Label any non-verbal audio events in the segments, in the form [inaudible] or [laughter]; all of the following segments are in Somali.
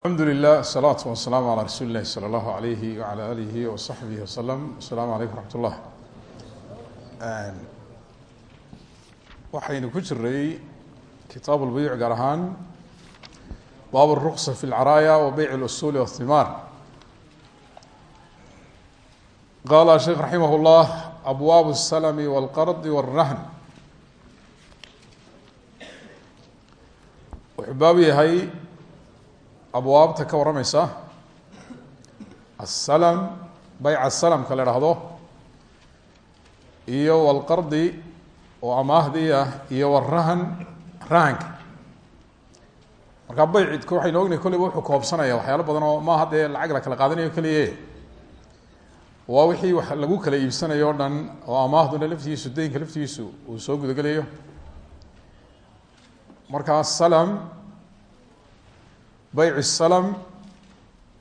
alxamdu lilah asalaatu wasalaamu calaa rasuuli illahi sala allahu alayhi wala alihi wasaxbihi wasalam asalaamu calaykum raxmat ullah waxaynu ku jiray kitaab lbuyuc gaar ahaan baab ruqsa fi lcaraaya wa beyc اlusuli wاhimaar qaala sheekh raximah llah abwaab الslmi wاlqardi wاlrahn wuxuu baab yahay abwaabta ka warramaysa asalam bayca salamka la idhaahdo iyo walqardi oo amaahdi ah, iyo warahan rahanka. Markaa baycidka waxaynu ognahy kolleyba wuxuu koobsanaya waxyaalo badan oo ma dee lacag la kala qaadanayo keliye waa wixii wax lagu kala iibsanayo o dhan oo amaahduna laftiisu daynka laftigiisu uu soo gudagelayo marka salam beyc الslm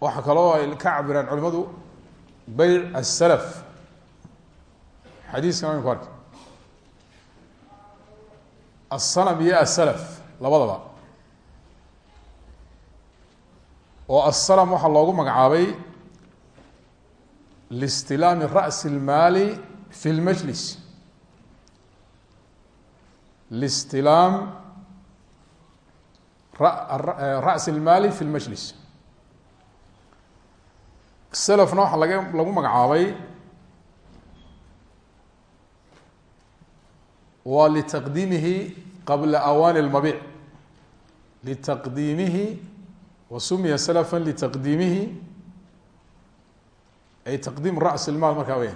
waxaa kaloo ay ka cabiraan culimadu beyc الslf xadiiskan aynu ku arkay aلslm iyo aلslf labadaba oo aلslm waxaa loogu magacaabay listilaami raأsi الmaali fi اlmajlis listilaam raأس الmaali fi اlmajlis selfna waxaa laga lagu magacaabay waa litaqdiimihi qabla awaani اlmabiic litaqdiimihi wa sumiya slfa litaqdiimihi ay taqdiim raأس اlmaal markaa weya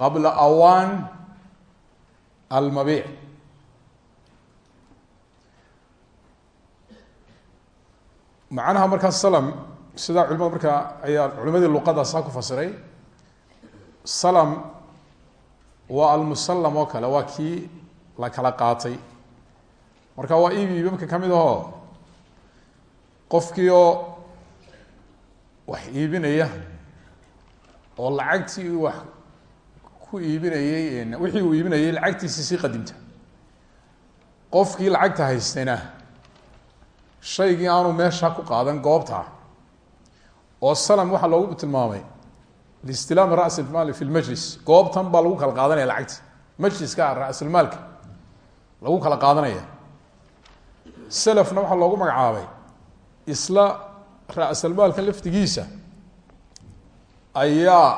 qabla awaan almabiic macnaha markaa slm sidaa culimada markaa ayaa culimadii luqada saa ku fasiray slm waa almusallam oo kale waa kii la kala qaatay. Marka waa iib iibamka ka mid ahoo qofkii oo wax iibinaya oo lacagtii uu wax ku iibinayey wixii uu iibinayay lacagtiisi sii qadimta. Qofkii lacagta haystayna shaygii aanu meesha ku qaadan goobta. Oo slm waxaa loogu tilmaamay. Listilaami ra's maali fi lmajlis goobtan baa lagu kala qaadanaya lacagta majliska raslmaalka lagu kala qaadanaya. Selfna waxaa loogu magacaabay. Isla rasalmaalka laftigiisa ayaa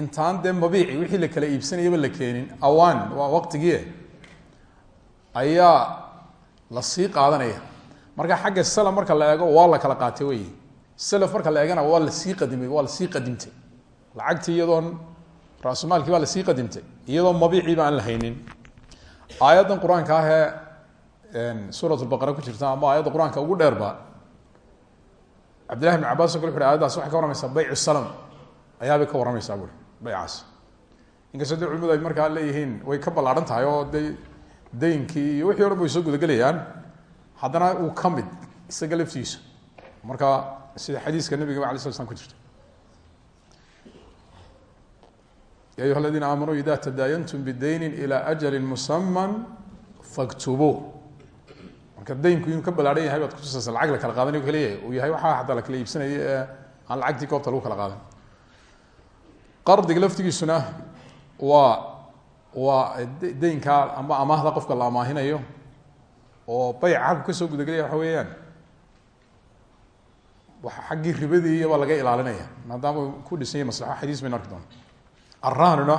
intaan dee mabiici wixii la kala iibsanayaba la keenin. Awaan waa waqtigii. Ayaa la sii qaadanaya marka xagga slm marka la eego waa la kala qaatay wey slf marka la eegana waa la sii qadimay waa la sii qadimtay. Lacagtii iyadoon rasumaalkii baa la sii qadimtay. Iyadoo mabiiciiba aan la haynin aayaddan qur'aanka ahee suurat ku jirta ama aayadda qur'aanka ugu dheerba cabdillahi bn cabas o kale wuxu ka warramaysaa beycu slm ayaabay ka warramaysaa bui beycaas inkastoo de culimadu ay leeyihiin way ka ballaadhan tahay oo de iyo wixii o dhan ba way soo gudagelayaan haddana uu ka mid isaga laftiisa. Marka sida xadiiska nabigaba ala sla slam ku jirta. Ya ayuha aladiina aamanuu ida tadaayantum bidayni ilى ajali musama faktubuu. Marka daynku inuu ka ballaahan yahay baad kutusaysa lacag la kala qaadanayo keliya uu yahay waxaa hataa la kala iibsanayo aan lacagtii goobta lagu kala qaadan. Qardiga laftigiisuna waa waa deynkaa ama amaahda qofka la amaahinayo oo bayca halku ka soo gudagelaya waxa weeyaan. Xaggii ribadii baa laga ilaalinaya. Maadaama ku dhisanya maslaxo xadiis baynu arki doona arahnuna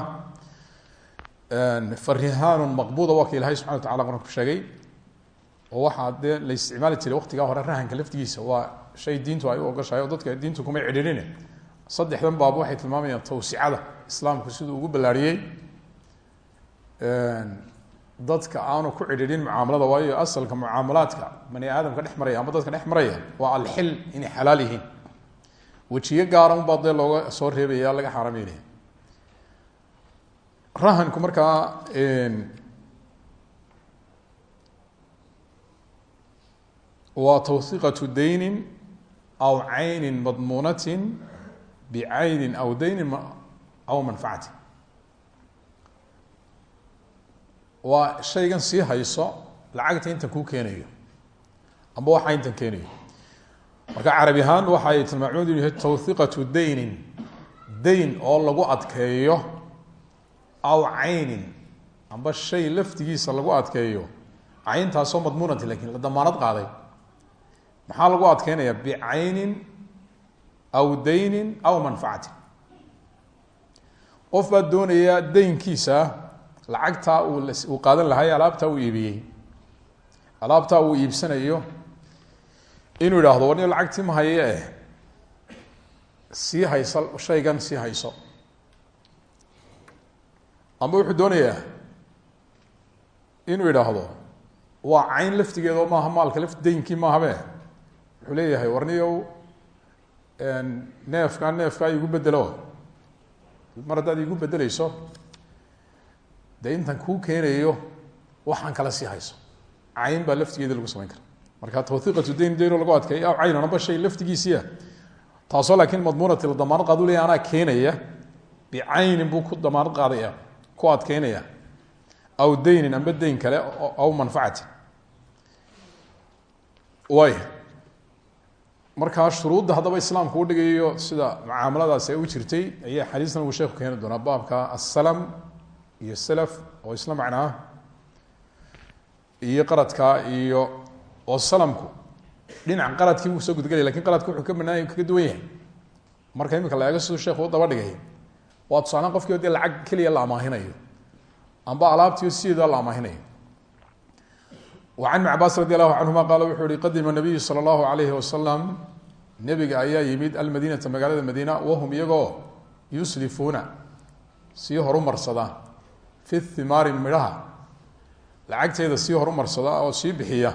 farihaanun maqbuda waa ka ilahay subxana wa tacala quraan ku sheegay. Oo waxaa dee la isticmaali jiray waqtigaa hore rahanka laftigiisa waa shay diintu ay u ogoshahay oo dadka diintu kumay cidhiirine. Saddexdan baaba waxay tilmaamayaan tawsicada islaamku siduu ugu ballaariyey dadka aanu ku cidhiidhin mucaamalada waayo asalka mucaamalaadka bani aadamka dhex maraya ama dadka dhex maraya waa alxil inay xalaal yihiin. Wejiyo gaara unbaa looga soo reebaya laga xaarameynaya rahanku markaa waa tawhiqatu daynin aw caynin madmuunatin bicaynin aw daynin aw manfacati waa shaygan sii hayso lacagta intan kuu keenayo. Amba waxa intan keenayo. Marka carabi ahaan waxay tilmaamadu inu yahay tawhiqatu daynin. Dayn oo lagu adkeeyo aw caynin. Amba shay laftigiisa lagu adkeeyo cayntaasoo madmuunati laakiin la damaanad qaaday. Maxaa lagu adkeynaya bicaynin aw daynin aw manfacatin qof baa doonaya daynkiisa lacagtaa uu qaadan lahay alaabtaa uu iibiyey. Alaabtaa uu iibsanayo inuu idhaahdo war ni lacagtii ma haye eh? Sii hayso shaygan sii hayso. Amba wuxuu doonayaa inuu idhaahdo waa cayn laftigeedo maaha maalka laf daynkii maahabe wuxuu leeyahay warniyow neefkaa neefkaa igu bedelo mar haddaad igu bedeleyso dee intan kuu keenayo waxaan kala sii hayso. Cayn baa laftigeeda lagu samayn kara marka tawhiiqatu dayn daynoo lagu adkeeyo aw cayn anaba shay laftigiisiia taasoo laakiin madmuunati la damaanad qaad u leeya anaa keenaya bicaynin ku damaanad qaadaya ku adkeynaya aw daynin amba dayn kale aw manfacatin waay markaa shuruudda haddaba islaamku u dhigayo sida mucaamaladaasi ay u jirtay ayaa xadiistan uu sheeku keeni doonaa. Baabka asalam iyo salaf oo isla macnaa iyo qaradka iyo oo salamku dhinaca qaradkii wuu soo gudgelaya laakiin qaradka wuxuu ka banaanya kaga duwan yahay. Marka imika la eego siduu sheekhu daba dhigay waa tusaalaan qofkii dee lacag keliya la amaahinayo amba alaabtiio sideeda la amaahinayo. Can ibn cabaas radi allahu canhuma wuxuu yihi qadima nabiyu sala allahu alayhi wasalam nebiga ayaa yimid almadiinata magaalada madiina wahum iyagoo yuslifuuna sii horumarsada fi thimaari midhaha. Lacagteeda sii horumarsada oo sii bixiya.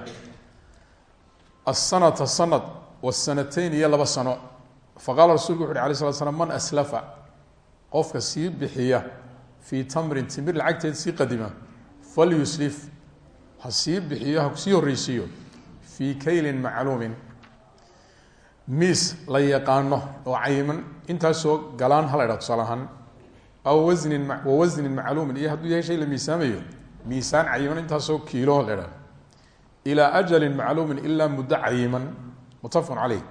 Asanata sanad wasanatayn iyo laba sano. Faqala rasulku wuxu uhi alay slat slam man aslafa? Qofka sii bixiya fii tamrin timir lacagteed sii qadima falyuslif ha sii bixiyo ha sii horreysiiyo fii kaylin macluumin. Miis la yaqaano oo cayiman intaasoo galaan hala ydhaha tusaale ahaan aw wasnin wa wasnin macluumin iyo hadduu yahay shay la miisaamayo miisaan cayiman intaasoo kiilo la ydhaha ilaa ajalin macluumin ilaa muddo cayiman muttafaqun caleyh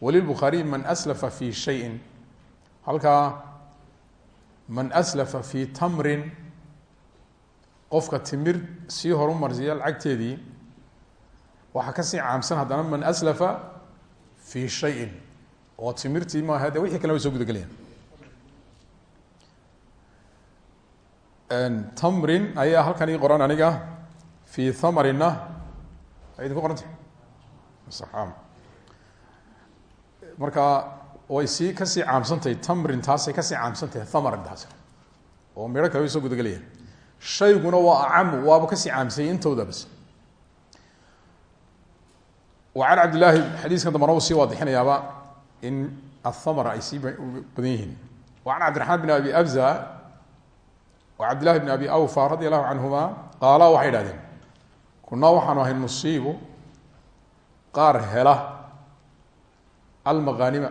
walilbukhaariy man aslafa fii shayin halkaa man aslafa fii tamrin qofka timir sii horumarsiya lacagteedii waxaa ka sii caamsan haddana man aslafa fii shayin oo timirtii maaha de wixii kale way gudagelayaan tamrin ayaa halkan ii qoran aniga fii thamarina ay idinku qoranta marka way sii ka sii caamsantahay tamrin taasay ka sii caamsantahay thamarin taas oo midho kale way soo gudagelayaan shayguna waa acamu waaba ka sii caamsanyay intooda bas can cabdillaahi xadiiskan dambana u sii waadixinayaaba in athamara ay sii badan yihiin can cabdiraxmaan bin abi abza cabdillahi bn abi awfa radi allahu canhuma qaala waxay idhahdeen kunaa waxaanu ahay nusiibu qaar hela almaqaanima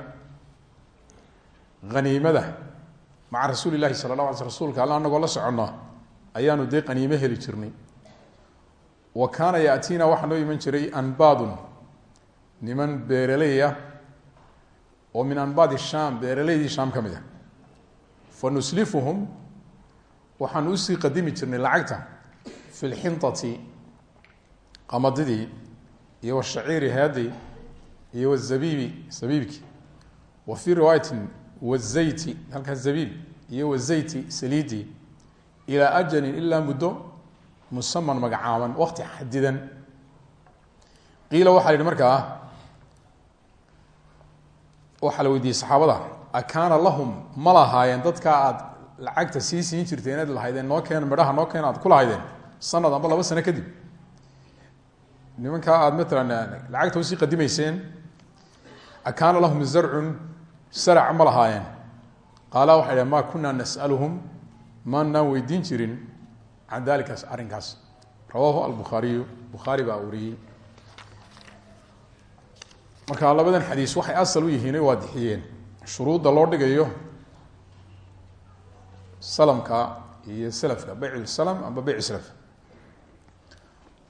haniimada maca rasuuli lahi sala la ala sl rsulka alla anagoo la soconna ayaanu dee qaniimo heli jirnay wa kaana yaatiina waxaa noo iman jiray anbaadun niman beeraleya oo min anbaad shaam beeraleydii shaam ka mid a waxaanu u sii qadimi jirnay lacagta fi lxintati qamadidii iyo washaciiri headii iyo wazabiibi zabiibki. Wa fii riwaayatin wazayti halkaa zabiib iyo wazayti saliidii ilaa ajalin ilaa muddo musaman magacaaban wakti xadidan qiila waxaa yihi markaa waxaa la weydiiyey saxaabada akaana lahum ma lahaayeen aad lacagta sii siin jirtay inaad lahaydeen noo keen midhaha noo keen aad ku lahaydeen sanad amba laba sano kadib. Nimankaa aad matalan lacagta u sii qadimayseen akaana lahum zarcun sarac ma lahaayeen. Qaala waxay dhaheen ma kunaa nas'aluhum maanaan weydiin jirin can dalikaas arrinkaas. Rawaahu albukhaariyu bukhaari baa wariyey marka labadan xadiis waxay asal u yihiin ay waadixiyeen. Shuruudda loo dhigayo salamka iyo selafka beyc salam amba beyc slaf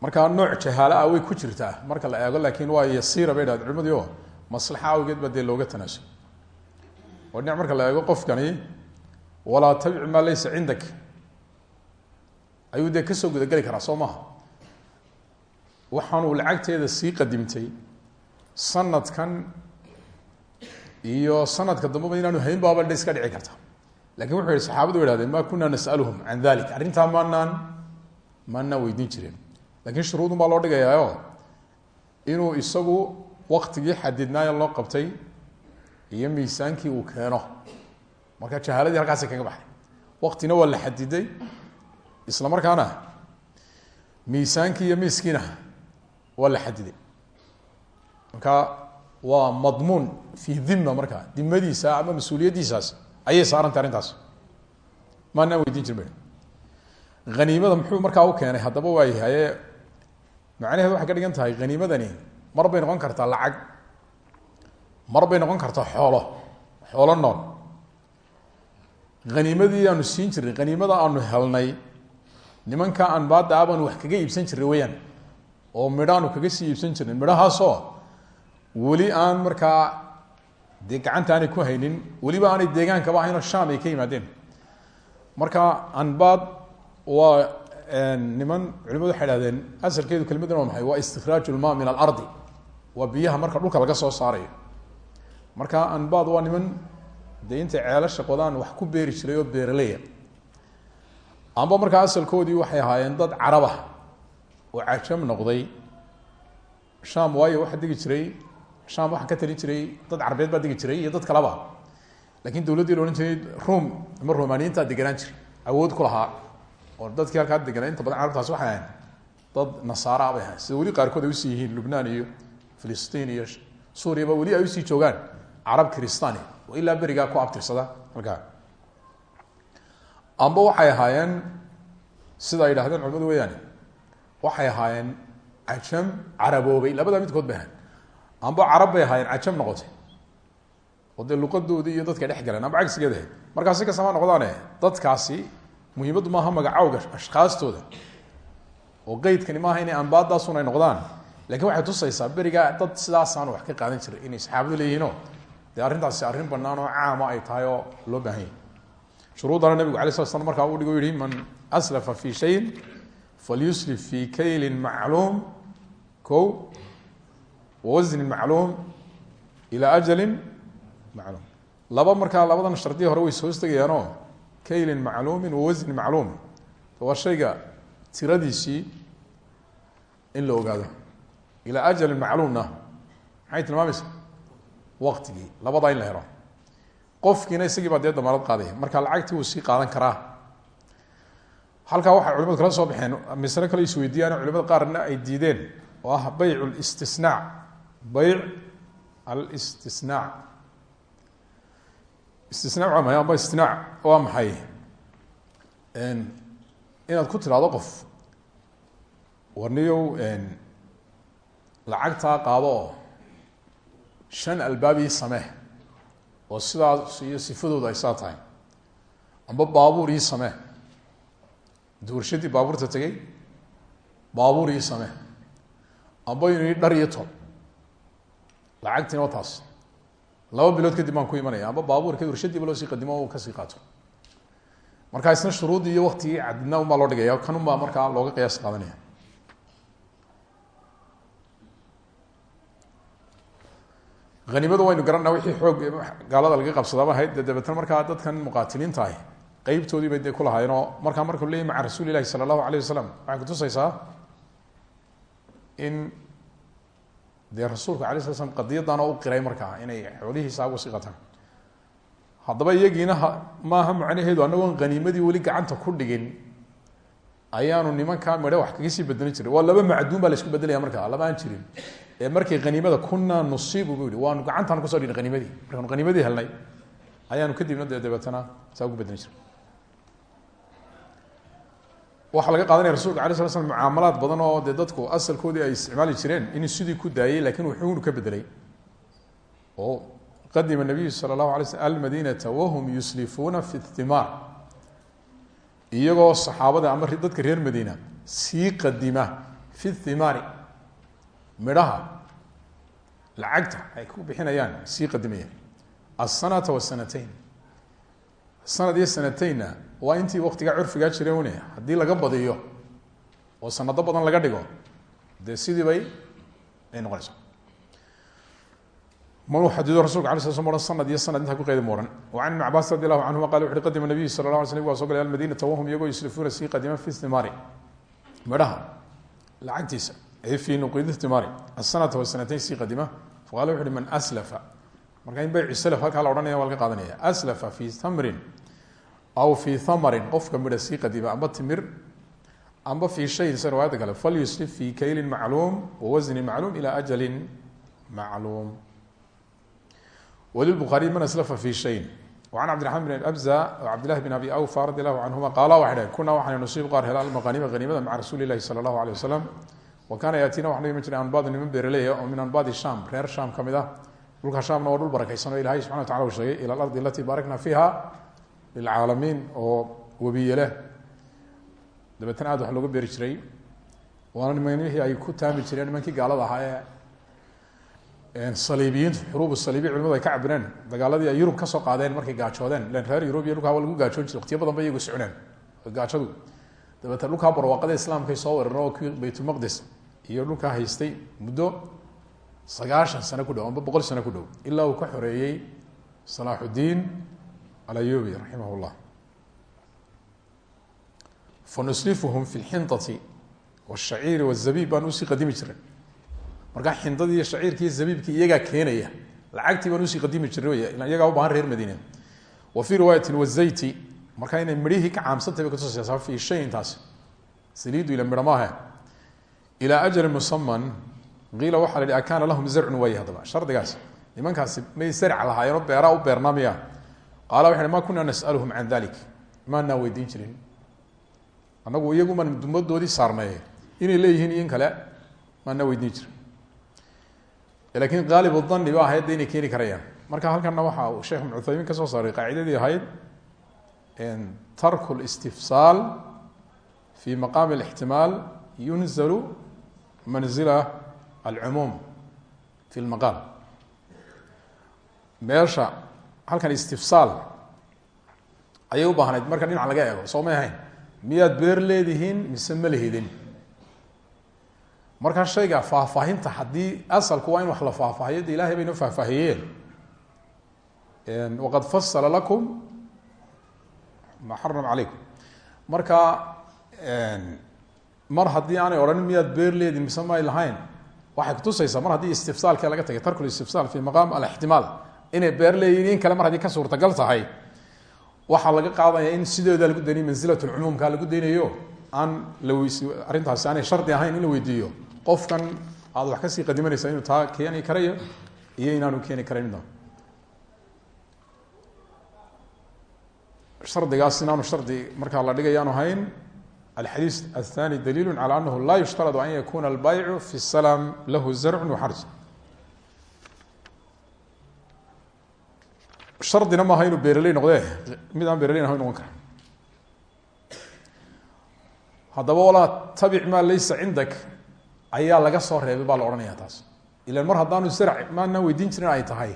markaa nooc jahaalo ah way ku jirtaa marka la eego laakiin waa yasiira bay dhahd culimadii o maslaxa awgeed baa dee looga tanaasul oo marka la eego qofkani walaa tabic maa laysa cindak. Ayuu dee ka soo gudageli karaa soo maha waxaanuu lacagteeda sii qadimtay sanadkan iyo sanadka dambeba inaanu hayn baaba dha iska dhici karta laakiin wuxuu yihi saxaabadu wa ihahdeen ma kuna nas'aluhum can dalik arrintaa maanaan maanaan weydiin jirin. Lakin shuruudun baa loo dhigayaayo. Inuu isagu waktigii xadidnaayo loo qabtay iyo miisaankii uu keeno. Marka jahaaladii halkaasi kaga baxay waktina waa la xadiday isla markaana miisaankii iyo miiskiina waa la xadiday. Marka waa madmuun fi dhima marka dimadiisa ama mas'uuliyaddiisaas ayay saarantay arrintaas. Maanaan weydiin jirin ba muxuu markaa u keenay haddaba waa yahaye macnaheedu waxay ka dhigan tahay haniimadani mar bay noqon kartaa lacag mar bay noqon kartaa xoolo xoolo nool. Haniimadii aanu siin jirnay haniimada aanu helnay nimanka aan baada abaanu wax kaga iibsan jirnay weyaan oo midhaanu kaga sii iibsan jirnay. Midhahaasoo weli aan markaa dee gacanta ku haynin weliba aanay deegaankaba ahaynoo sham ay ka yimaadeen. Marka anbaad waa niman culimadu waxay hahdeen asalkeedu kelimadan waa maxay? Waa istikhraaj lma min alardi. Waa biyaha marka dhulka laga soo saarayo. Marka anbaad waa niman dee ceelasha qodaan wax ku beeri jiray oo beeraleya amba markaa asalkoodii waxay ahaayeen dad carabah oo cajam noqday. Sham waayo waxaa degi jiray sham waxaa ka talin jiray dad carbeed baa degi jiray iyo dad kaleba laakiin dowladdii la odhan jiray rum ama romaniyiintaa deganaan jiray. Awood ku lahaa oo dadkii halkaa deganaa inta badan carabtaas waxay ahayn dad nasaara bay ahayn sida weli qaarkood ay u sii yihiin lubnaan iyo filistiin iyo suuriyaba weli ay u sii joogaan carab kristani oo ilaa berigaa ku abtirsada halkaa. Amba waxay ahaayeen sida ay yidhahdeen culimadu weyaani waxay ahaayeen cajam caraboobay labadaa midkood bay ahayn amba carab bay ahaayeen cajam noqotay. Oo dee luqadoodii iyo dadka dhex galeen amba cagsigeed ahayd markaa si kastama noqdaane dadkaasi muhiimaddu maaha magacawga ashkaastooda oo qeydkani maaha inay ambaadaasun ay noqdaan. Lakin waxay tusaysaa berigaa dad sidaasaanu wax ka qaadan jiray inay saxaabadu leeyihiinoo. Dee arrintaasi arrin banaan oo caama ay tahay oo loo baahan shuruudana nabigu alay slat slam markaa u dhigo yihi man aslafa fi shayin falyuslif fi kaylin macluum ko wawasnin macluum ilaa ajalin macluum laba markaa labadan shardiya hore way soos tegayaanoo kaylin macluumin wawasnin macluum waa shayga tiradiisii in la ogaado ilaa ajalin macluumna maxay tilmaamaysa waktigii labadaa in la helo qofkiina isagii baa dee damaanad qaadaya marka lacagtii wuu sii qaadan karaa halkaa waxay culimadu kala soo baxeen masle kale isweydiiyaan culimada qaarna ay diideen oo ah bayc listisnaac bayc alistisnaac istisnaac waa maxay? Amba istinaac waa maxay? Inaad ku tiraahdo qof warniyow lacagtaa qaado oo shan albaabii samee oo sidaas iyo sifadooda ay saa tahay. Amba baabuur ii samee. Duurshadii baabuurta tegey baabuur ii samee. Amba inu dhar iyo tol lacagtiina waa taas. Laba bilood kadib baan ku imanaya. Amba baabuurka urshadiiba loo sii qadimo ka sii qaato. Markaa isna shuruuddii iyo waktigii cadidna unbaa loo dhigaya kan unbaa markaa looga qiyaas qaadanaya. Hanimadu waynu garanaa wixii xoog gaalada laga qabsadaaba ahayd de dabeetna dadkan muqaatiliinta ahi qeybtoodii bay dee ku lahaayeen oo markaa markuu leeyay maca rasuuli ilahi sala allahu alayh wasalam waxay kutusaysaa in dee rasuulka alay sla slam qadiyaddan oo u qiray markaa inay xoolihiisa agu sii qataan haddaba iyagiina maaha macnaheedu anagoon haniimadii weli gacanta ku dhigin ayaanu nimankaa midhe wax kaga sii bedelin jiray. Waa laba macduun baa la isku bedelaya markaa lama aan jirin. Ee markay haniimada kunaa nusiibu bu yihi waanu gacantaan ku soo dhigin haniimadii markaanu haniimadii helnay ayaanu kadibna dee dabeetana saa ugu bedelin jiray waxaa laga qaadanaya rasulka alay sla slam mucaamalaad badan oo dee dadku asalkoodii ay isticmaali jireen inuu sidii ku daayey laakiin wuxuunu ka bedelay. Oo qadima nabiyu sala allahu alay slm almadinata wahum yuslifuuna fi thimaar iyagoo saxaabada ama dadka reer madiina sii qadima fi thimaari midhaha lacagta ay ku bixinayaan sii qadimayaan asanata wasanatayn sanad iyo sanataynna waa intii waktigaa curfigaa jira une haddii laga badiyo oo sanado badan laga dhigo dee sidii bay ay noqonaysaa manuu xadido rasulka ala sl sl ohan sanad iyo sanad intaa ku qeyda mooran? An ibn cabaas radi allahu canhuma qadima nabiyu sala la ala waa so galay almadinata wahum iyagoo yusrifuuna sii qadima fi istimaari. Midhaha lacagtiisa ay fii nuqidi istimaari asanata wasanatayn sii qadima. Faqala wuxu uhi man aslafa. Marka in baycu slf halkaa la odhanaya waa qaadanaya. Aslafa fi tamrin aw fi thamarin qofka midha sii qadima amba timir amba fi shayin sa riwaayada kale falyuslif fi kaylin macluum wawasnin macluum ila ajalin macluum. Wlilbuhaariy man aslafa fi shayin an cabdiraxmaan bn abza cabdillahi bn abi awfa radi allahu canhuma qaala waxay dhaheen kuna waxaynu nusiib qaar hela almaqaanima haniimada maca rasuuli ilahi sala allahu alay wasalam wa kaana yaatiina waxanu iman jiray anbaad niman beeraleya oo min anbaadi sham reer sham ka mid ah. Dhulka shaamna waa dhul barakaysan oo ilahay subxana wa tacala uu sheegay ila alardi alatii baarakna fiiha lilcaalamiin oo webiye leh dabeetana aad wax looga beeri jiray waana nimanihii ay ku taami jireen nimankii gaalada ahaa ee saliibiyiintu xuruub saliibiya culimadu ay ka cabireen dagaaladii ay yurub ka soo qaadeen markay gaajoodeen ilan reer yurub iyo dhulkaa waa lagu gaajoon jiray waqtiyo badan ba iyagu socneen gaajadu dabeetna dhulkaa barwaaqada islaamkay soo weerareen oo kii baytulmaqdis iyo dhulkaa haystay muddo sagaashan sano ku dhow amba boqol sano ku dhow ilaa ka xoreeyey salaaxudiin alayubi raximah llah fanuslifuhum fi lxindati wshaciiri wzabiib baan u sii qadimi jiray. Markaa xindadii shaciirkii iyo zabiibkii iyagaa keenaya lacagtii baan u sii qadimi jiray iyagaa ubahan reer madiine wa fii riwaayati wazayti markaa inay midhihii ka caamsantahy bay katusasaa fi shayin taasi saliidu ila midha ilaa ajalin musaman qiila waxaa la yidhi akaana lahum zarcun waaye shardigaas. Nimankaasi may sarc lahaayeenoo beeraa u beernaa miya qaala waxay ma kunaa nas'aluhum can dalik maanaa weydiin jirin. Annagu iyaguman dumadoodii saarmeeye inay leeyihiin in kale maanaa weydiin jirin. Laakiin qaalib dani ba ahayd inay keeni karayaan. Marka halkana waxa uu sheekh ibn ka soo saaray qaacidadii ahayd tarku اlistifsaal fi maqaami اlixtimaal yunzalu manzila alcumuum fi lmaqaam meesha halkan istifsaal. Ayay u marka dhinac laga eego soo may beer leedihiin mise ma lehidin markaa shayga faahfaahinta haddii asalku waa in wax la faahfaahiyo de ilahay bay noo faahfaahiyeen waqad fasala lakum ma xaram calaykum. Marka mar haddii aanay odhanin miyaad beer leedin mise may lahayn waxay kutusaysaa mar haddii istifsaalkee laga tagay tarku istifsaal fi maqaam alixtimaal inay beer leeyihiin in kale mar haddii ka suurtagal tahay. Waxaa laga qaadaya in sideeda lagu daynayo manzilat lcumuumka lagu daynayo. Aan la weys arrintaasi aanay shardi ahayn in la weydiiyo. Qofkan aad wax ka sii qadimanaysa inuu taa keeni karayo iyo inaanu keeni karayn midna shardigaas inaanu shardi markaa la dhigayaanu hayn. Alxadiis athani daliilu calى anahu laa yushtaradu an yakuna albaycu fi salam lahu zarcu waxarj shardina maaha inuu beeraley noqdee mid aan beeraleyn ahayn noqon kara haddaba walaa tabic maa laysa cindak ayaa laga soo reebay baa la odhanaya taas. Ilan mar haddaanu sarc maanaan weydiin jirin ay tahay.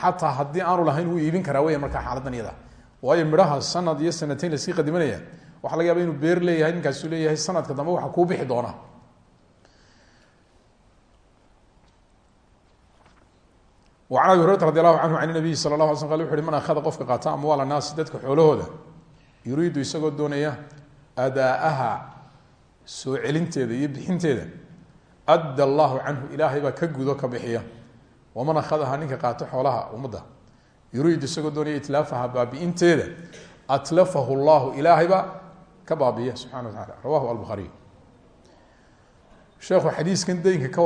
Xataa haddii aanu lahayn wuu iibin karaa weya markaa xaaladan iyada. Waayo midhaha sanad iyo sanateyn la sii qadimanaya waxa laga yaaba inuu beer leeyahay ninkaasuu leeyahay sanadka dambe waxa kuu bixi doona an abi hurayra radi allahu canhu can nabiyi sala la sl wuxu uhi man akhada qofka qaata amwaala naasi dadka xoolahooda yuriidu isagoo doonaya adaaha soo celinteeda iyo bixinteeda adda allahu canhu ilaahay baa ka gudo ka bixiya. Waman akhadaha ninka qaato xoolaha ummadda yuriid isagoo doonaya itlaafaha baabi'inteeda atlafahu llahu ilaahaybaa ka baabiya subxana wa taala rawahu albuhaariy sheekhu xadiiskan daynka ka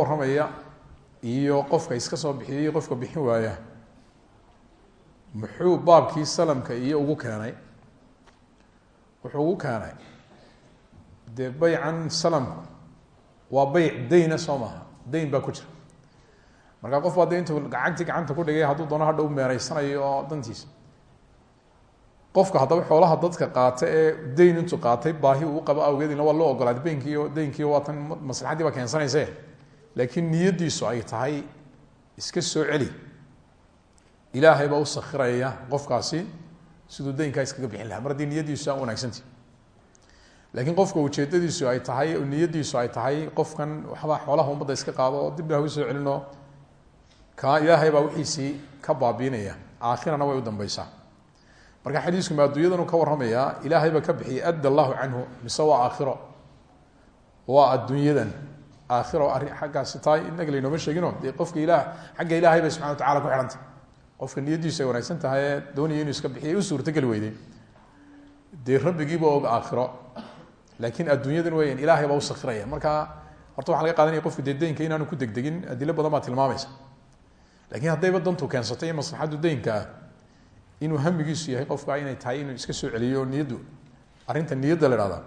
iyo qofka iska soo bixiyay iyo qofka bixin waaya muxuu baabkii salamka iyo ugu keenay? Wuxuu ugu keenay dee baycan salamku waa beyc dayna soo maaha dayn baa ku jira. Markaa qof baa de intuu gacantii gacanta ku dhigay hadduu doono hadhow meereysanayo oo dantiisa qofka haddaba xoolaha dadka qaata ee dayn intuu qaatay baahi uu qabo awgeedina waa loo ogolaaday beynkiiyo daynkiiyo waa tan maslaxaddii baa keensanayse laakiin niyadiisu ay tahay iska soo celi. Ilaahay baa u sakiraya qofkaasi siduu daynkaa iskaga bixin lahaa. Mar niyadiisu aan wanaagsanti laakiin qofka ujeedadiisu ay tahay niyadiisu ay tahay qofkan waxbaa xoolaha umadda iska qaado oo dibna hagu soo celino ka ilaahay baa wixiisii ka baabiinaya. Aakhirana way u dambeysaa marka xadiisku ma adduunyadanu ka warramayaa ilaahay baa ka bixiyay adda allahu canhu mise waa aakhiro? Waa adduunyadan aakhiro arrin xaggaasi tahay inaga laynooma sheegino. Dee qofka ilaah xagga ilaahay bay subxana wa tacala ku xihantay qofka niyadiisu ay wanaagsan tahay ee inuu iska bixiya u suurtogeli weyday dee rabbigiiba og aakhiro. Laakiin adduunyadan weyan ilaahay baa u sakiraya marka horta waxa laga qaadanaya qofku dee inaanu ku degdegin adilo badan baa tilmaamaysa. Lakiin haddayba dantu keensatay maslaxaddu deynka inuu hamigiisu yahay qofka inay tahay inuu iska soo celiyo niyaddu. Arrinta niyadda la hahda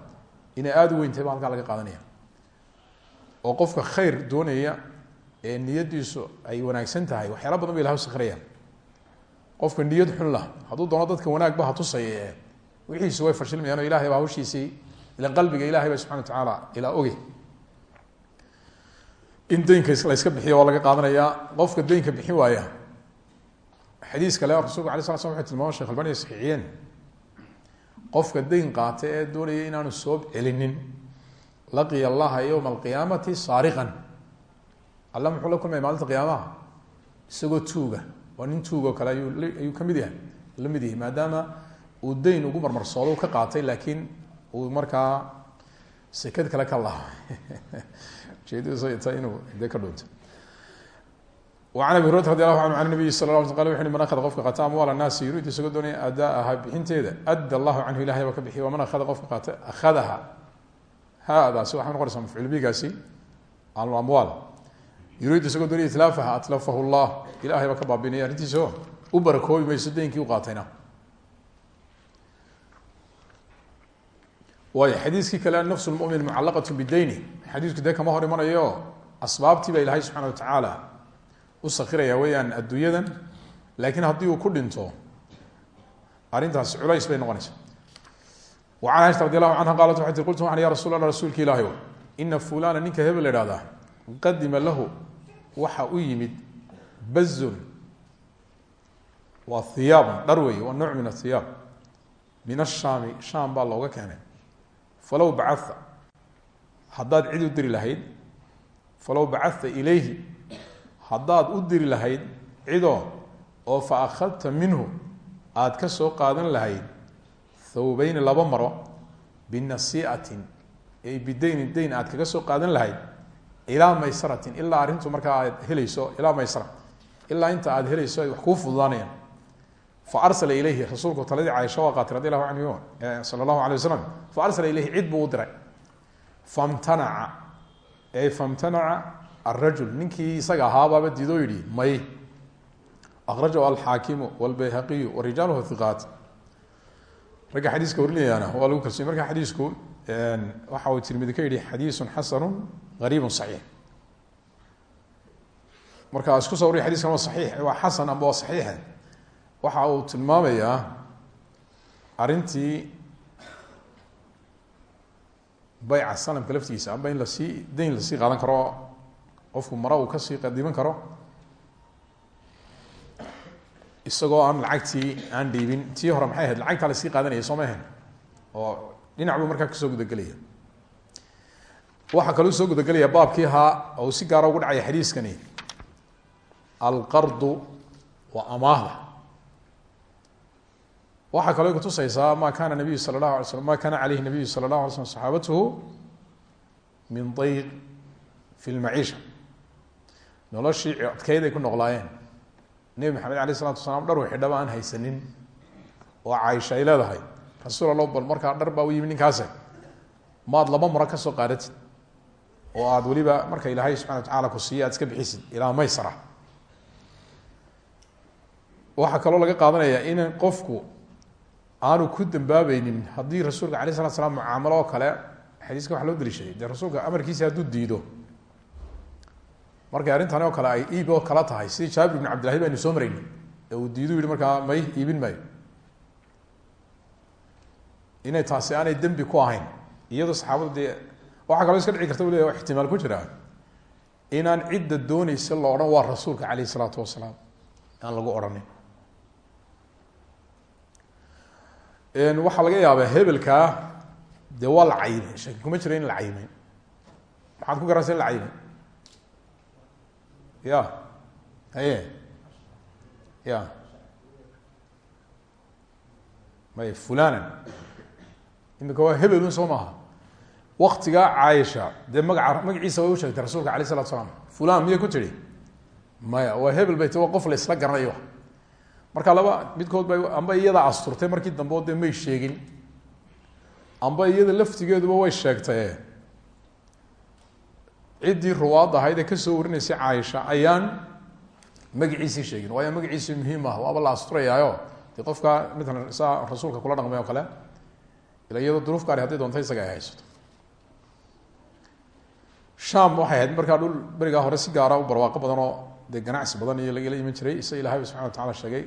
inay aada u weyntahay ba laga qaadanaya oo qofka khayr doonaya ee niyadiisu ay wanaagsan tahay waxyaala badan ba ilaha usakraya qofka niyad xun lah hadduu doono dadka wanaagba ha tusaya wixiisu way fashilmayaan o ilahay ba hawshiisii ila qalbiga ilahay ba subxana wa tacaala ilaa oge in deynka la yska bixiyo waa laga qaadanayaa qofka deynka bixin waaya. Xadiis kale rasulka ala sla slam wuxu tilmaama shekh albani saxiixiyeen. Qofka deyn qaata ee doonaya inaanu soo celinin laqiya allaha yowma alqiyaamati saariqan. Alla muxuu la kulmaya maalinta qiyaamaha? Isagoo tuuga. Waa nin tuugoo kale ayuu ayuu ka mid yahay. La yahay maadaama uu deyn ugu marmarsoodo ka qaatay laakiin uu markaa sekad kale ka laha ujeedadiisa [laughs] inuu de ka dhunto an abi hurata radi allahu anhu an nabiyi sal la sl qal wuxu man akhada qofka qaata amwaal annaasi yuriid isagoo doonaya adaaha bixinteeda. Adda allahu canhu ilahay baa ka bixiya waman akhada qofka qaata akhadaha hadaasi waxay noqonaysaa mafcuul bigaasi amwaal yuriid isagoo doonaya itlaafaha atlafahu llah ilahay baa ka baabinaya arrintiisa o u barakoobi mayso deynkii u qaatayna waayo xadiiskii kale nafs lmumin mucalaqat bideyni xadiisku dee kama hor imanayo asbaabtii baa ilahay subxana wa tacaala u sakiraya weeyaan adduunyadan laakiin haddii uu ku dhinto arrintaasi culays bay can aisha radi allahu canha qaalat waxay tii qultu waxan ya rasul allah rasuulka ilaahi o ina fulana ninka hebel la ihahdaa qadima lahu waxa u yimid bazun waa hiyaaban dhar weeye waa nooc min ahiyaab min ashaami shaam baa looga keenay. Falow bacaa haddaad cid u diri lahayd falow bacata ilayhi haddaad oo fa akhadta minhu ka soo qaadan lahayd thawbeyni laba maro binasiiatin ay bideynin deyn aad kaga soo qaadan lahayd ilaa maysaratin ilaa arrintu markaa aad helayso ilaa maysara. Ilaa inta aad helayso ay wax kuu fududaanayaan. Fa arsala ilayhi rasuulku taladii caaisha waa qaatay radi allahu canhu sala allahu alay wasalam fa arsala ilayhi cid buu u diray. Famtanaca ay famtanaca arajul ninkii isaga ahaabaaba diidoo ragga xadiiska warinayaana waa lagu kalsoy marka xadiisku waxa uu tirmidi ka yihi xadiisun xasanu gariibun saxiix. Marka isku soo wariya xadiskan waa saxiix waa xasan amba waa saxiixe waxa uu tilmaamayaa arrintii bayca sanamka laftigiisa amba in la sii dayn la sii qaadan karo qofku maro uu ka sii qadiman karo isagoo aan lacagtii aan dhiibin. Tii hore maxay ahayd? Lacagtaa la sii qaadanaya soo ma oo dhinac buu markaa ka soo gudagelaya waxaa kaloo soo gudagelaya baabkii ahaa oo uu si gaara ugu dhacaya xadiiskani. Alqardu waa amaahda waxaa kaloo kutusaysaa ma kana nabiyu sala lahu alay ma kana caleyhi nabiyu sala lahu alay slm min dayq fi lmaciisha noloshii adkeyd ay ku noqlaayeen nebi maxamed alayh isalatu wasalaam dhar xidhaba aan haysanin oo caaisha ay leedahay. Rasuul bal markaa dhar baa u yimi maad laba maro ka soo qaadatid oo aada weliba marka ilaahay subxana wa tacala ku siiya aad iska bixisid ilaa maysara. Waxaa kaloo laga qaadanaya in qofku aanu ku dambaabeynin haddii rasuulka alay slat slam mucaamalo oo kale xadiiska waxa loo daliishaday dee rasuulka amarkiisi hadduu diido markay arrintani oo kale ay iib oo kala tahay. Sidii jaabir ibn cabdillahi baynu soo marayni ee uu diidu yihi markaa may iibin maayo inay taasi aanay dembi ku ahayn. Iyadoo saxaabadu dee waxaa kaloo iska dhici karta u leya ixtimaal ku jira inaan cidda dooneysa la odhan waa rasuulka caleyh isalaatu wasalaam. Aan lagu odhanin. Waxaa laga yaabaa hebelkaa dee waa shaki kuma jira in la ku garanaysa in ya haye ya may fulanan. Imika waa hebelun soo maaha waktigaa caaisha dee magaca magaciisa way u sheegtay rasuulka alay isalatu salaam. Fulan miyay ku tihi maya waa hebel bay ti waa qof la isla garanayo. Marka laba midkood bay amba iyadaa asturtay markii dambe oo dee may sheegin. Amba iyada laftigeeduba way sheegtaye ciddii ruwaad ahayd ee ka soo warinaysay caaisha ayaan magaciisii sheegin. Waayo magaciisii muhiim ah waaba la asturayaayo. Dee qofka midkan saa rasuulka kula dhaqmay kale ila iyadoo duruuf gaari doonto isaga ay haysato. Waxay ahayd markaa dhul berigaa hore si gaara u barwaaqo badan oo dee ganacsi badan iyo lagala iman jiray isa ilahay subxana wa tacala sheegay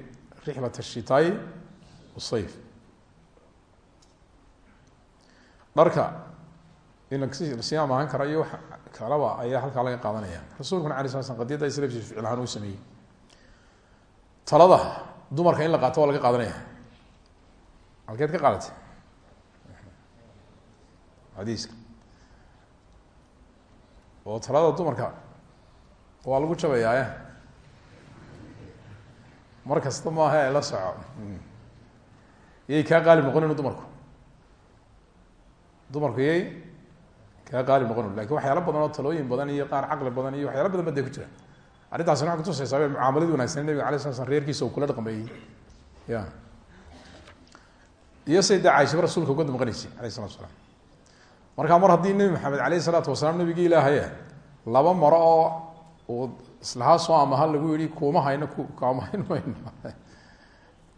rixlat ashitaai wasayf dharka in lasiyaam ahaan kara iyo wax kalaba ayaa halkaa laga qaadanaya. Rasuulkuna ala sala slam qadiyadda islaftiisa ficil ahaan uu sameeyey. Talada dumarka in la qaato waa laga qaadanaya. Halkeed ka qaadatay. Xadiiska oo talada dumarka waa lagu jabayaa mar kasta maaha ee la soco. Yay kaa qaalib noqonayno dumarku. Dumarku yay kaa qaalib noqonayn laakiin waxyaalo badan oo talooyin badan iyo qaar caqli badan iyo waxyaala badan ba de ku jira arrintaasina waxay kutusaysaa be mucaamaladii wanagsan nabiga alay slam reerkiisa uu kula dhaqmeeyey ya. Iyo say dee caishaba rasuulka uga damqanaysay alayh salaam. Markaa mar haddii nebi maxamed aleyh isalaatu wasalaam nabigii ilaahaye laba maro oo uu islahaa soo amaha lagu yihi kuuma hayno kaama hayn mayno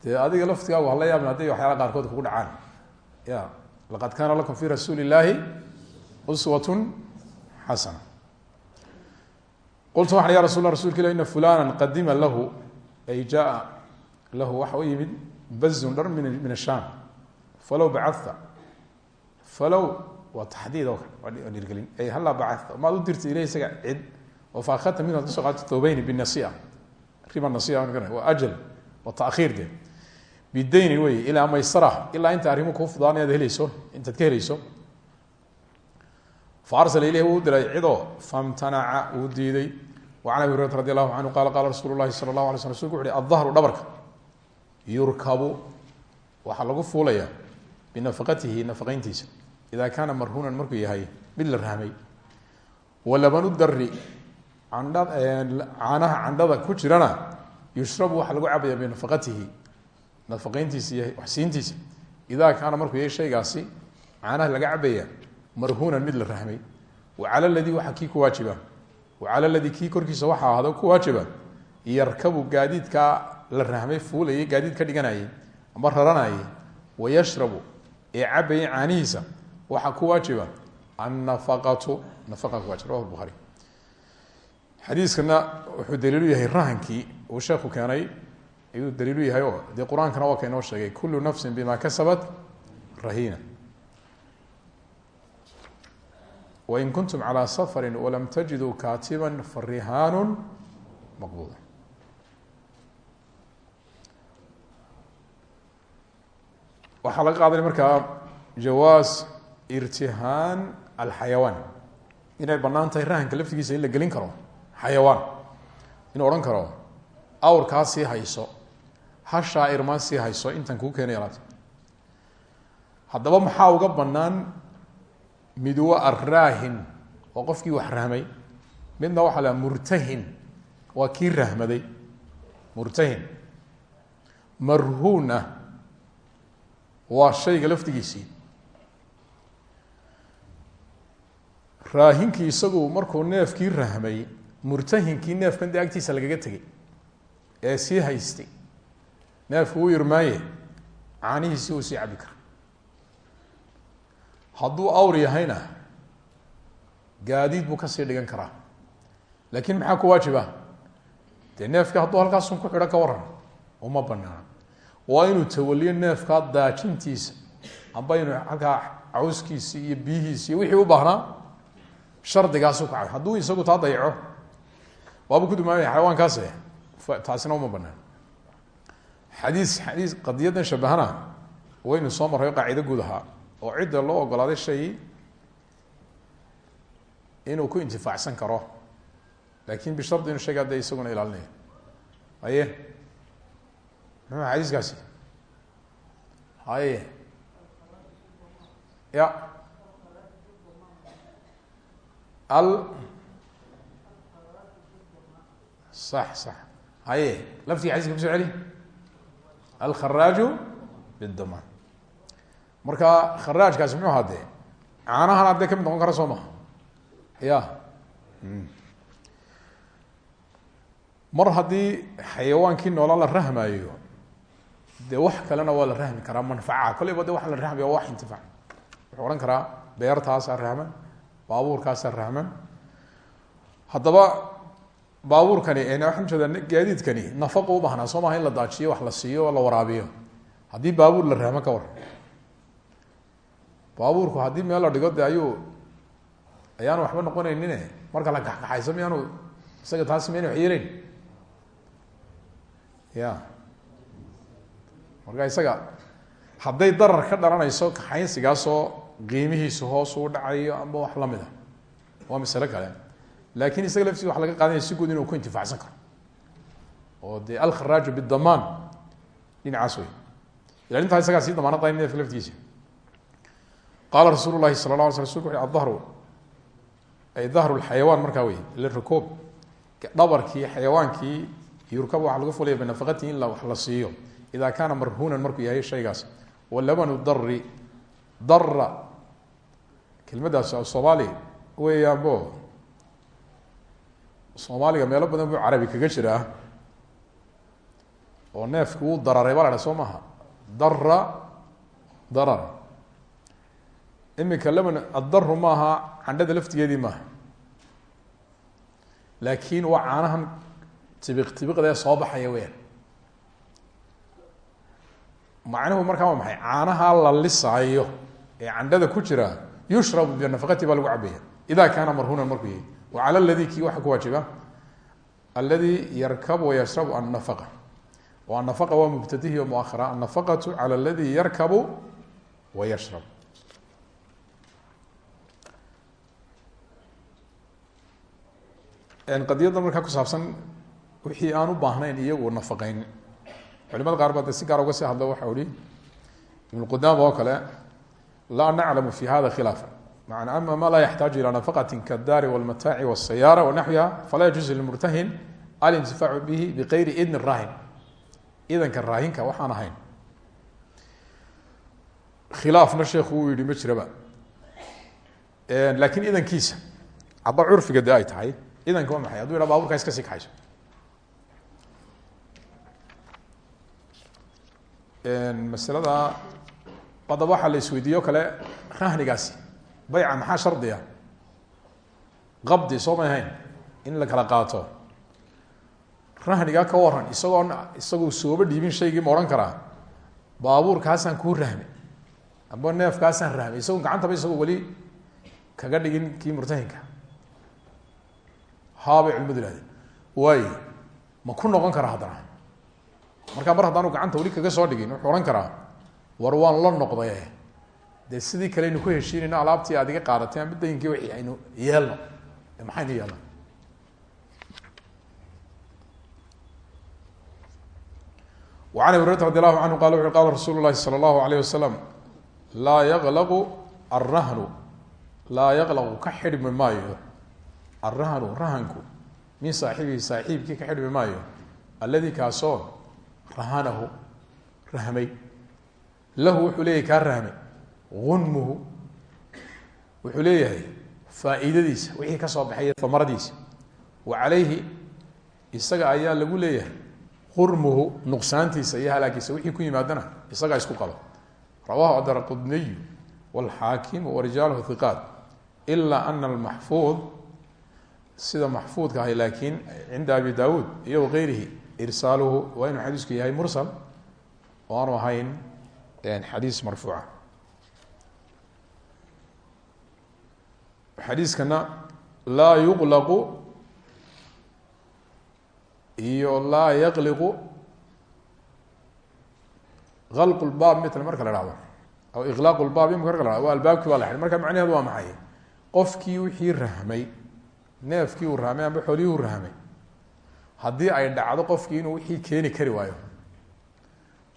dee adiga laftigaagu hala yaabin hadday waxyaala qaarkood kugu dhacaan. Ya. Laqad kaana lakum fi rasuuli uswatun xasana. Qultu waxan ya rasul rasulka ilah ina fulana qadima lahu ay jaa lahu waxa bazun dhar min min asham falow bacata falow waa taxdiid oo kale waa ay hallaa bacata maad u dirtay ileh isaga cid? Oo faakadta minhu ad ka soo qaata thawbayni binasia riba nasia waa ajal waa taakhiir de bidaynin wey ilaa maysara ilaa inta arrimu kuu fudaan inaad helayso intaad ka fa arsala ilayhi wuu diray cidoo famtanaca uu diiday wa can abi hurayrata radi allahu canhu qala qala rasuulu llahi sala allahu alay sl rsulku wuxu uhi addahru dhabarka yurkabu waxaa lagu fuulaya binafaqatihi nafaqeyntiisa ida kaana marhuunan markuu yahay mid la rahmay walabanu dari caanaha candhada ku jirana yushrabu waxaa lagu cabaya binafaqatihi nafaqeyntiisa iyo marhuunan mid la rahmay. Wa cala ladii waxaa kii ku waajiba wa cala ladii kii korkiisa waxaa ahdo ku waajiba yarkabu gaadiidkaa la rahmay fuulayay gaadiid ka dhiganayay ama raranayay wayashrabu ee cabayay caanihiisa waxaa ku waajiba annafaqatu nafaqa ku waajib rawahu buhaari xadiiskana wuxuu daliilu yahay rahankii uu sheekhu keenay ayuu daliilu yahay oo dee qur'aankana waa ka inoo sheegay kullu nafsin bima kasabat rahiina wain kuntum calى safari walam tajiduu katiba farihaanu maqbuda waxaa laga qaadanay markaa jawaas irtihaan alxayawaan. inay bannaan tahay rahanka laftigiisa in la gelin karo xayawaan. inuu odhan karo awrkaa sii hayso hashaa irmaan sii hayso intan kuu keenay alaabta. haddaba maxaa uga banaan mid wa arraahin waa qofkii wax rahmay midna waxaa la murtahin waa kii rahmaday. Murtahin. Marhuuna. Waa shayga laftigiisii. Raahinkii isagu markuu neefkii rahmay murtahinkii neefkan dee agtiisa lagaga tegay ee sii haystay. Neefku uu irmaaye caanihiisi uu sii cabi kara hadduu awr yahayna gaadiid buu ka sii dhigan karaa. Laakiin maxaa ku waajiba? Dee neefka hadduu halkaasun ku xidho ka waran uma banaana waa inuu tawaliyo neefkaa daajintiisa amba inuu halkaa cawskiisi iyo biyihiisi iyo wixii u baahnaa shardigaasu ka cab hadduu isagu taa dayaco waaba ku dumaamaya xayawaankaas taasina uma banaan xadiis xadiis qadiyadan shabahana waynu soo marray qaacido guud ahaa oo cidda loo ogolaaday shay inuu ku intifaacsan karo. Lakin bishardi inu shaygaa de isaguna ilaalinayo haye. Muxuu xadiiskaasi? Haye. Ya. Al. Sax sax. Haye. Laftiga xadiska kuso celi. Alkharaaju bidamaan marka kharaajkaasi muxuu ahaa dee caanahan adee ka mid noqon kara soo maha ya mar haddii xayawaankii noola la rahmaayo dee wax kalena waa rahmi karaa manfaca kolleyba de waxa la rahmaya waa wax intifac. Wuxuu odhan karaa beertaasaa rahman baabuurkaasaa rahman. Haddaba baabuurkani waxaan jeeda gaadiidkani nafaqu ubaahnaa soo maha in la daajiyo wax la siiyo la waraabiyo. Haddii baabuur la rahmo ka war baabuurku haddii meel la dhigo de ayuu ayaanu waxba noqonaynine. Marka la kaxkaxayso miyaanu isaga taasi mayna wax ya. Marka isaga hadday darar ka dhalanayso kaxaynsigaasoo qiimihiisu hoos uu dhacayo amba wax la mid a waa masale kale. Laakin isaga laftiisa waxa laga qaadanaya si guud inuu ku intifaacsan karo. Oo dee alkharaaju bidamaan dhinacaas wey ilaalintaa isagaa sii damaana dayn laftigiisa qaala rasuul lahi sala la sl rasulku wuxu adahru ay dahru lxayawaan markaa wey lirukoob dhabarkii xayawaankii yurkab waxaa lagu fulaya binafaqatihi in la siiyo ida kaana marhuunan markuu yahay shaygaas walabanu dari dara kelmadaas soomaali weeyaanbo soomaaliga meelo badan buu carabi kaga jiraa oo neefki wuu dararay baa la soo dara darar imika laban addaru maaha candhada laftigeedii maaha. Laakin waa caanahan tibiq tibiqdee soo baxaya weyaan macnuhu markaa waa maxay? Caanaha la lisaayo ee candhada ku jira yushrabu binafaqati baa lagu cabaya ida kaana marhuunan markuu yahay wa cala ladi kii waxaa ku waajiba aladi yarkabu wayashrabu annafaqa. O annafaqa waa mubtadihi o muahara annafaqatu cala aladi yarkabu wayashrab qadiyadda markaa ku saabsan wixii aan u baahnayn iyagu nafaqayn. Culimada qaar baa si gaar uga sii hadla waxa uhi ibnu qudaama oo kale laa naclamu fi hada khilaafa. Man ama ma laa yaxtaaju ila nafaqati kadaari wاlmataaci wاsayaara wanaxwiha falaa yajuuzu lilmurtahin alintifaacu bihi bikayri idni raahin. Idanka raahinka waxaan ahayn. Khilaafna sheekhu uu yihi ma jiraba. Laakiin idankiisa aba curfiga de ay tahay idanka waa maxay haduu yidha baburkaa iska sii kaxayso masalada adaba waxaa la isweydiiye o kale rahnigaasi bayca maxaa shardiya qabdi soo may ahayn in la kala qaato. rahnigaa ka waran isagoo isagoo sooba dhiibin shaygii ma odhan karaa baabuurkaasaan kuu rahmay amba neefkaasaan rahmay isagoo gacantaba isagoo weli kaga dhigin kii murtahinka haabay culimadu ihahdeen waay ma ku noqon karaa haddana? Markaa mar haddaanu gacanta weli kaga soo dhigin wuxuu ohan karaa war waan la noqdaye eh. dee sidii kale aynu ku heshiinayno alaabtii aad iga qaadatay ama dayinkii wixii aynu yeelno. E maxaynu yeelna an abi hurata radi allahu canhu qala wuxu qala rasuulu llahi sala allahu alayh wasalam laa yalaqu arrahnu laa yaqlaqu arahanu rahanku. Min saaxibihi saaxiibkii ka xidhmi maayo. Alladii kaasoo rahanahu rahmay. Lahu wuxuu leeyahay kaa rahmay. Unmuhu wuxuu leeyahay faa'iidadiisa wixii ka soo baxay amaradiisa wa calayhi isaga ayaa lagu leeyahay urmuhu nuqsaantiisa iyo halaagiisa wixii ku yimaadana isaga isku qabo rawahu adarqudniyu wاlxaakimu warijaaluhu hiqaat ilaa ana almaxfuud sida maxfuudka ahay laakiin cinda abi dawuud iyo wagayrihi irsaaluhu waa inuu xadiisku yahay mursal oo aanu ahayn xadiis marfuuca. Xadiiskana laa yuqlaqu iyo laa yaqliqu alqu lbaab mitl marka la hahdo aw iqlaaq lbaab imka marka la hado waa albaabkii baa la xidhay. Marka macnaheedu waa maxay neefkii uu rahmay amba xoolihii uu rahmay haddii ay dhacdo qofkii inuu wixii keeni kari waayo.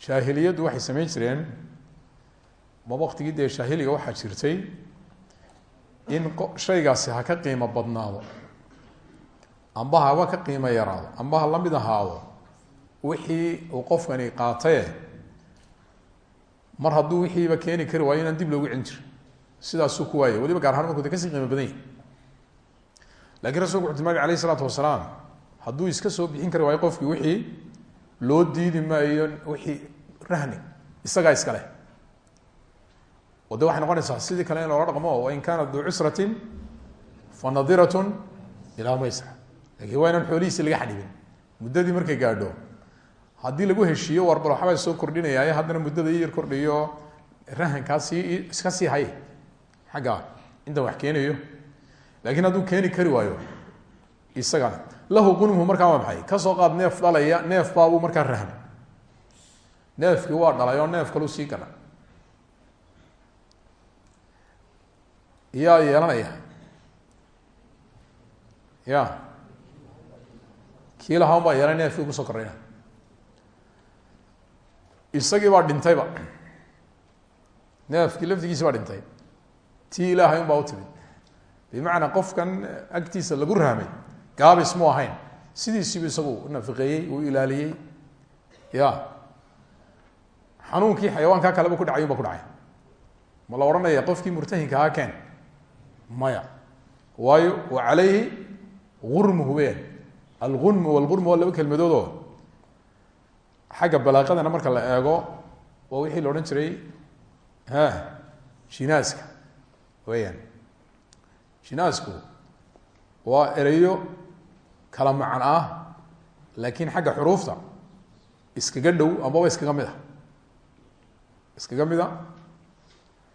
Jaahiliyaddu waxay samayn jireen. Ma waktigii dee jaahiliga waxaa jirtay in shaygaasi ha ka qiimo badnaado. Amba haba ka qiimo yaraado. Amba ha la mid ahaado wixii uu qofkani qaataye mar hadduu wixiiba keeni kari waayo inaan dib loogu celin jiro sidaasuu ku waayay waliba gaar ahaan markuu de ka sii qiimo badan yahy lakiin rasulku wuxu tilmaamay alayh isalaatu wasalaam hadduu iska soo bixin kari waayo qofkii wixii loo diidi maayo wixii rahni isagaa iskale oo de waxay noqonaysaa sidii kale in loola dhaqmo wain kaanat duu cusratin fa nadiratun ilaa maysra lakiin waa inaan xoolihiisi laga xadhibin. Muddadii markay gaadho haddii lagu heshiiyo warbal waxbaa soo kordhinayaaye haddana muddada i yar kordhiyo rahankaa sii iska sii hay xagga intan wax keenayo laakiin hadduu keeni kari waayo isagana lahu qunmuhu markaa waa maxay? Kasoo qaad neef dhalaya neef baabuu markaa rahmay neefkii waa dhalay oo neef kalu sii gala. Yaa yeelanaya. Ya kii lahaan baa yeelay neefkii ku soo korayna isagii baa dhintayba neefkii laftigiisi baa dhintay. Tii ilaahay un baa u timid bimacnaa qofkan agtiisa lagu rahmay gaabis mu ahayn. Sidiisiibu isagu nafiqeeyey uu ilaaliyey. Ya xanuunkii xayawaankaa kaleba ku dhacay ku dhacay. Ma la odhanaya qofkii murtahinka ahaa keen? Maya. Waayo wa calayhi gurmuhu weyan algunmu walgurmu waa laba kelmadood oo. Xagga balaaqadana marka la eego waa wixii la jiray ha jinaaska weeyaan jinaasku waa ereyo kala macan ah laakiin xagga xuruufta iskaga dhow amaba iskaga mid a iskaga mid a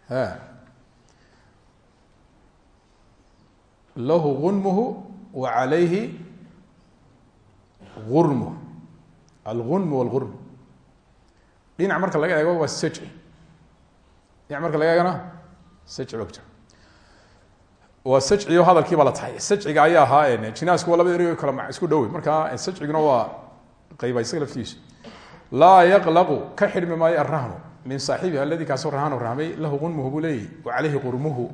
ha. Lahu gunmuhu wa calayhi gurmuh algunmu walgurm dhinac marka laga eego waa sajci dhinac marka laga eegana jira waa sajciyo hadalkii baa la tahay. Sajciga ayaa ahaa jinaasku waa labada erey kala isku dhowe markaa sajciguna waa qayba isaga laftiisu laa yaqlaqu ka xidhmi maayo arahnu min saaxibihi aladi kaasoo rahanu rahmay lahu gunmuhu buu wa calayhi qurmuhu.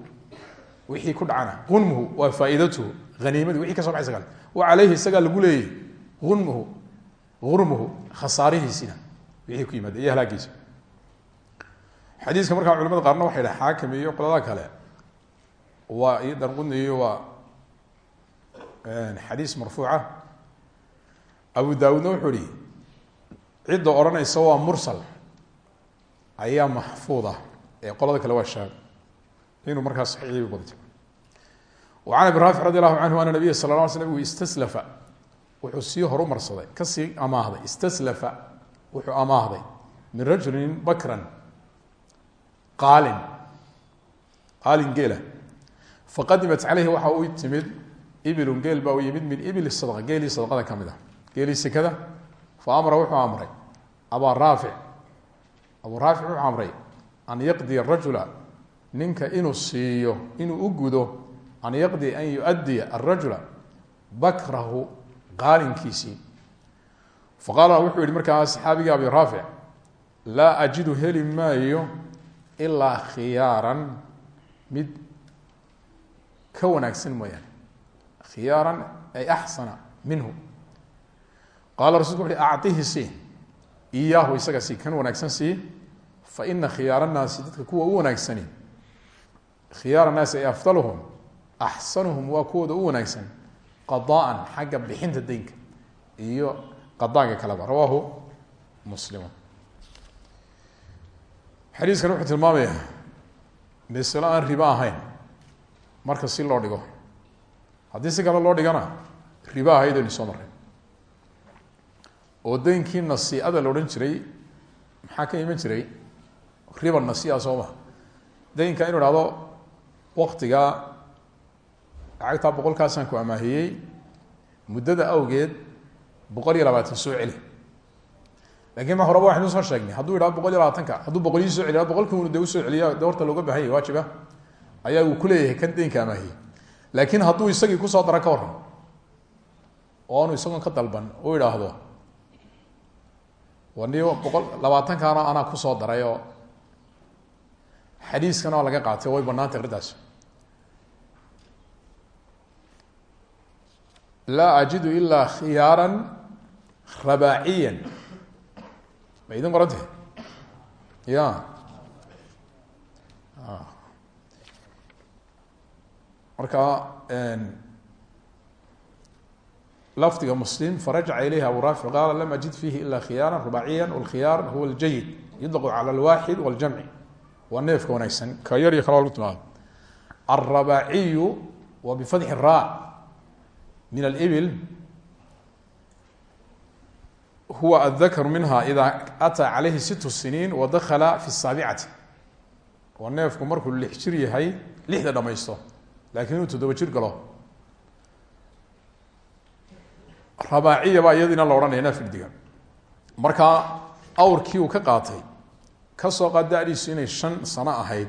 Wixii ku dhacana gunmuhu waa faaidatuhu haniimadi wixii ka so baxay sagaal wa calayhi isagaa lagu leeyay unmuhu urmuhu khasaarihiisina wixii ku yimaada iyo halaagiisa. Xadiiska markaa culamada qaarna waxay dhaha xaakim qolada kale waa iyo darquniyo waa xadiis marfuuca. Abu daawuudna wuxuu ihi cidda odhanaysa waa mursal. Ayaa maxfuud ah. Ee qolada kale waa shaab inuu markaa saxiixi badanta an abi raafic radi allahu canhu ana nabiya sal la sl nabgu istaslafa. Wuxuu sii horumarsaday ka sii amaahday. Istaslafa wuxuu amaahday. Min rajulin bakran qaalin. Qaalin geela faqadimat caleyhi waxa u timid ibilun geel baa u yimid min ibil sadqa geelii sadqada ka mid ah. Geelii sekada fa amara wuxuu amray. Abaa raafic abuu raafic wuxuu amray an yaqdiya rajula ninka inuu siiyo inuu u gudo an yaqdi an yuaddiya arajula bakrahu qaalinkiisii. Faqaala wuxuu yihi markaa saxaabigii abi raafic laa ajidu heli maayo ka wanaagsan mooyaane. Khiyaaran ay axsana minhu. Qaala rasulku wuxu acطihi sii. Iyaahu isaga sii. Kan wanaagsan sii? Fa ina khiyaara naasi dadka kuwa u wanaagsani. Khiyaara naasi ay afdaluhum axsanuhum waa kuwooda u wanaagsan. Qadaan xagga bixinta deynka. Iyo qadaanka kaleba rawaahu muslimu xadiiskan wuxuu tilmaamayaa masalo aan ahayn marka si loo dhigo. Haddii si kale loo dhigana ribo ahayd aynu soo marray. Oo deynkii nasiicada la odhan jiray maxaa ka iman jiray? Riba nasiica soo maha deynka inu ihahdo waktigaa lacagtaa boqolkaasaan ku amaahiyey muddada awgeed boqol iyo labaatan soo celi. Lakin ma horeba waxaynu soo sheegnay. Hadduu yidhahdo boqol iyo labaatanka hadduu boqol ii soo celiya boqolki unu de u soo celiya de horta looga baahan yahy waajiba ayaa uu kuleeyahay kan deynka amaahiye laakiin hadduu isagii ku soo dara ka waran oo aanu isagoon ka dalban u idhaahdo wani boqol labaatankaana anaa ku soo daray oo xadiiskan oo laga qaatay way banaantay arrintaas laa ajidu ilaa khiyaara rabaaciya ma idin qorante ya marka lafdiga muslim farajaca ilayhi abu raafic qaala lam ajid fiihi ila khiyaara rubaaciya wlkhiyaar huwa ljayid yudlaqu cala alwaaxid waljamci waa neefka wanaagsan ka yar iyo kala lagu timaado. Alrabaaciyu wa bifatxi ra min alibil huwa adakru minha ida ataa calayhi situ siniin wadakala fi saabicati waa neefku markuu lix jir yahay lixda dhamaysto laakiin inuu toddoba jir galo. Rabaaciya baa iyadiina la odhanaya neef irdiga markaa awrkii uu ka qaatay ka soo qaad dadiisu inay shan sano ahayd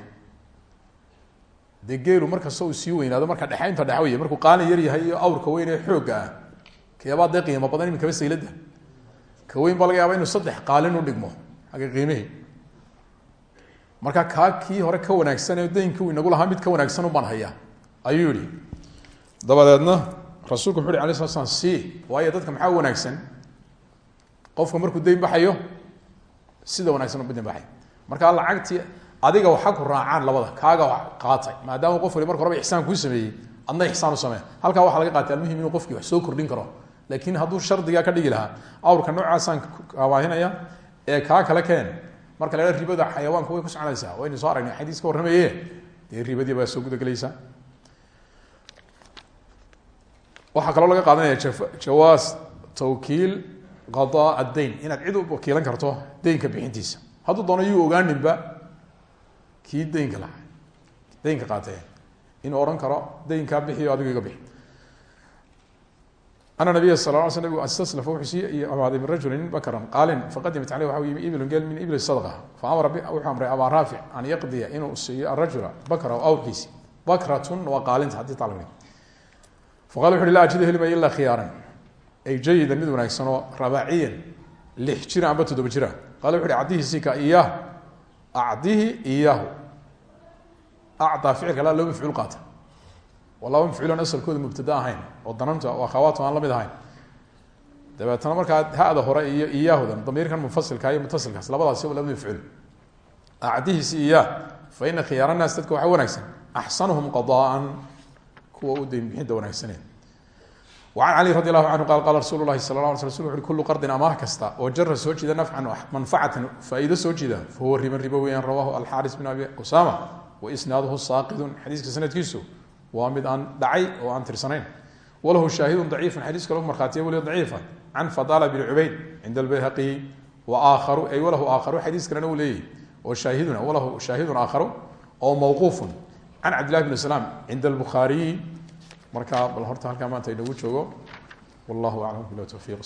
dee geelu markasta sii weynaado marka dhexaynta dhexwey markuu qaalin yar yahay iyo awrka weyn ee xoogga ah keebaa dee qiimo badan iminkaba saylada ka weyn baa laga yaaba inuu saddex qaalin u dhigmo agga qiimihii. Marka kaa hore ka wanaagsan ee daynkii inagu lahaa mid ka wanaagsan ubaan haya ayuu yihi dabadeedna rasuulku wuxu uhi slam si waayo dadka maxaa wanaagsan? Qofka markuu dayn baxayo sida wanagsan u dayn baxay. Markaa lacagtii adiga waxa ku raacaan labada kaaga qaatay. Maadaama qof wali marka horeba ixsaan kuu sameeyey adna ixsaan u samee. Halkaa waxaa laga qaatay almuhim inuu qofkii wax soo kordhin karo. Laakiin hadduu shardigaa ka dhigi lahaa awrka noocaasaan abaahinaya ee kaa kale keen marka la ribada xayawaanka way ku soconaysaa waynu soo aragnay xadiis ka warramaye ribadii baa soo gudagelaysaa waxaa kaloo laga qaadanaya jawaas tawkiil qadaa addayn inaad cid u wakiilan karto deynka bixintiisa. Hadduu doono yuu ogaaninba kii deynka lahaa. Deynka qaatee. Inuu odhan karo deynkaa bixiyo adigu iga bixi ana nabiya sal la sl nabigu istaslaf wuxuu sii min rajulin bakran qaalin faqadimat aleyh waxa yimi ibilun geel min ibli sadqa faamara wuxuu amray abaa raafic an yaqdiya inuu siiyo arajula bakra awrkiisi bakratun waa qaalinta haddii talabni faqala wuxu uhi laa ajidu helmaya ilaa khiyaaran. Ay jayidan mid wanaagsan oo rabaaciyan lix jira amba toddoba jira. Qala wuxu uhi acdihi sika iyaahu acdihi iyaahu acdaa ficilka la loo mafcuul qaata. Waa laba mafcuulan asalkooda mubtada ahayn oo dananta oo akhawaatu aan la mid ahayn. Dabeetana markaa ha-da hore iyo iyaahudan damiirkan munfasilka iyo mutasilkaas labadaasi waa laba mafcuul. Acdihiisi iyaah fa ina khiyaara naas dadka waxaa wanaagsan axsanuhum qadaan kuwa u dayn bixinta wanaagsane an cali radi allahu canhu qal qala rasuulu lahi sala la sl ui kullu qardin amaah kasta oo jara soo jiida nafcan manfacatan faa'iido soo jiida fa huwa riban ribo weeyaan rawahu alxaaris bin abi usama wa isnaaduhu saaqidun xadiiska sanadkiisu waa mid aan dhacay oo aan tirsanayn. Walahu shaahidun daciifun xadiiska lagu markhaatiya weliba daciifa can fadala bni cubayd cinda albayhaqiyi wa aakharu ay walahu aakharu xadiis kalena uu leeyahy oo shaahidun walahu shaahidun aakharu oo mawquufun can cabdillahi bn slaam cinda albukhaariyi marka bal horta halkaa maanta inagu joogo. Wallahu aclam bila towfiiq